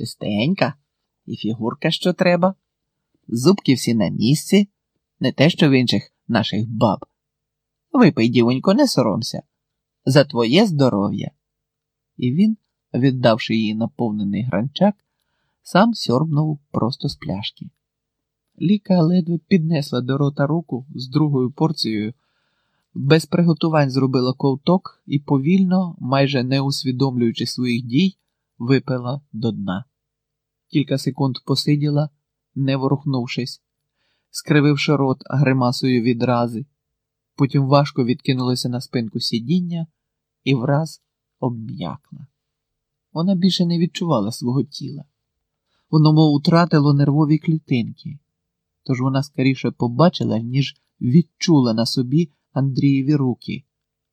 Чистенька, і фігурка що треба. Зубки всі на місці, не те, що в інших наших баб. Випий, дівонько, не соромся. За твоє здоров'я. І він, віддавши їй наповнений гранчак, сам сьорбнув просто з пляшки. Ліка ледве піднесла до рота руку з другою порцією, без приготувань зробила ковток і повільно, майже не усвідомлюючи своїх дій, випила до дна. Кілька секунд посиділа, не ворухнувшись, скрививши рот гримасою відрази, потім важко відкинулася на спинку сидіння і враз обм'якла. Вона більше не відчувала свого тіла. Воно мов утратило нервові клітинки, тож вона скоріше побачила, ніж відчула на собі Андрієві руки,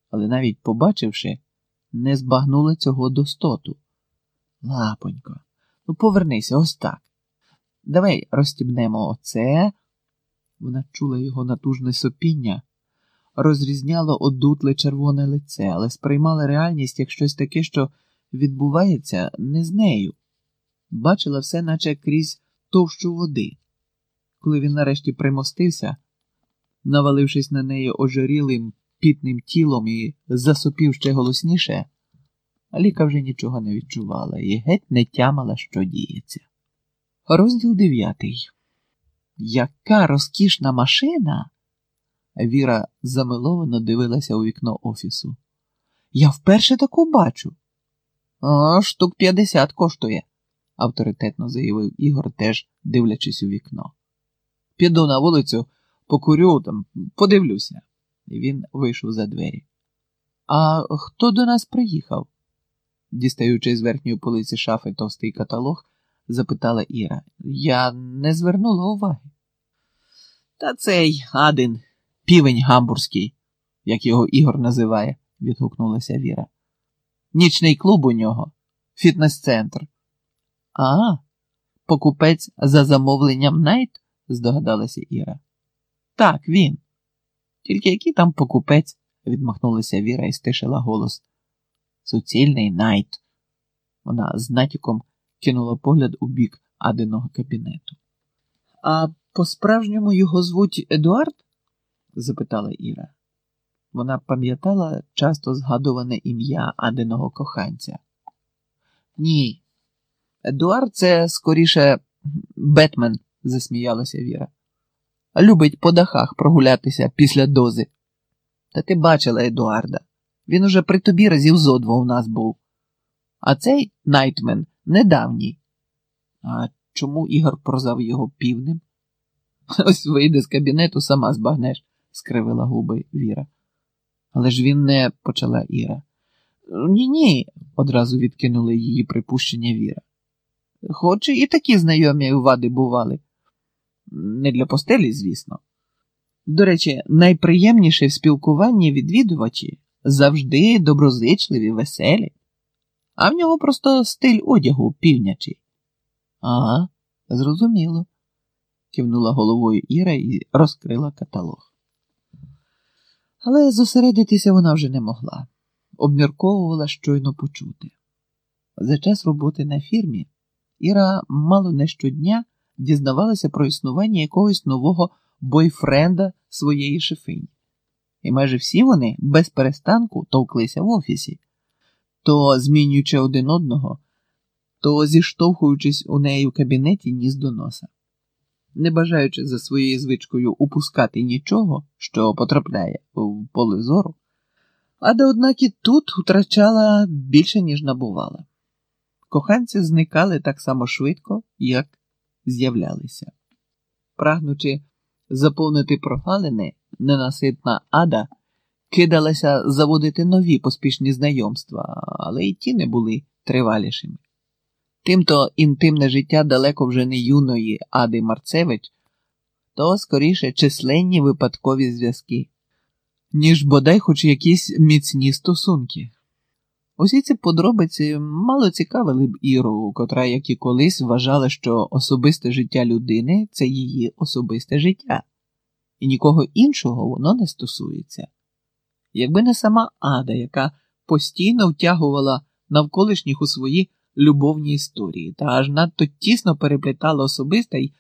але навіть побачивши, не збагнула цього достоту. Лапонько, ну повернися ось так. Давай розстібнемо оце. Вона чула його натужне сопіння, розрізняло одутле червоне лице, але сприймала реальність як щось таке, що відбувається не з нею. Бачила все, наче крізь товщу води. Коли він нарешті примостився, навалившись на неї ожирілим пітним тілом і засопів ще голосніше, Аліка вже нічого не відчувала і геть не тямала, що діється. Розділ дев'ятий. Яка розкішна машина! Віра замиловано дивилася у вікно офісу. Я вперше таку бачу. О, штук п'ятдесят коштує, авторитетно заявив Ігор, теж дивлячись у вікно. Піду на вулицю, покурю там, подивлюся. Він вийшов за двері. А хто до нас приїхав? Дістаючи з верхньої полиці шафи товстий каталог, запитала Іра. Я не звернула уваги. Та цей Адин, півень гамбурзький, як його Ігор називає, відгукнулася Віра. Нічний клуб у нього, фітнес-центр. А, покупець за замовленням Найт? здогадалася Іра. Так, він. Тільки який там покупець, відмахнулася Віра і стишила голос. Суцільний Найт. Вона з натяком кинула погляд у бік Адиного кабінету. А по-справжньому його звуть Едуард? запитала Іра. Вона пам'ятала часто згадуване ім'я Адиного коханця. Ні. Едуард це скоріше Бетмен, засміялася Віра. Любить по дахах прогулятися після дози. Та ти бачила Едуарда. Він уже при тобі разів зо два у нас був. А цей Найтмен недавній. А чому Ігор прозав його півним? Ось вийде з кабінету, сама збагнеш, скривила губи Віра. Але ж він не почала Іра. Ні, ні, одразу відкинули її припущення Віра. Хоч і такі знайомі вади бували. Не для постелі, звісно. До речі, найприємніше в спілкуванні відвідувачі завжди доброзичливі, веселі, а в нього просто стиль одягу півнячий. Ага, зрозуміло, кивнула головою Іра і розкрила каталог. Але зосередитися вона вже не могла, обмірковувала щойно почути. За час роботи на фірмі Іра мало не щодня дізнавалася про існування якогось нового бойфренда своєї шефині. І майже всі вони без перестанку товклися в офісі, то змінюючи один одного, то зіштовхуючись у неї в кабінеті ніс до носа. Не бажаючи за своєю звичкою упускати нічого, що потрапляє в поле зору, Ада, однак, і тут втрачала більше, ніж набувала. Коханці зникали так само швидко, як з'являлися. Прагнучи заповнити прогалини, ненаситна ада кидалася заводити нові поспішні знайомства, але й ті не були тривалішими. Тимто інтимне життя далеко вже не юної Ади Марцевич, то скоріше численні випадкові зв'язки, ніж бодай хоч якісь міцні стосунки. Усі ці подробиці мало цікавили б Іру, котра, як і колись, вважала, що особисте життя людини це її особисте життя, і нікого іншого воно не стосується. Якби не сама Ада, яка постійно втягувала навколишніх у свої любовні історії та аж надто тісно переплітала особисте й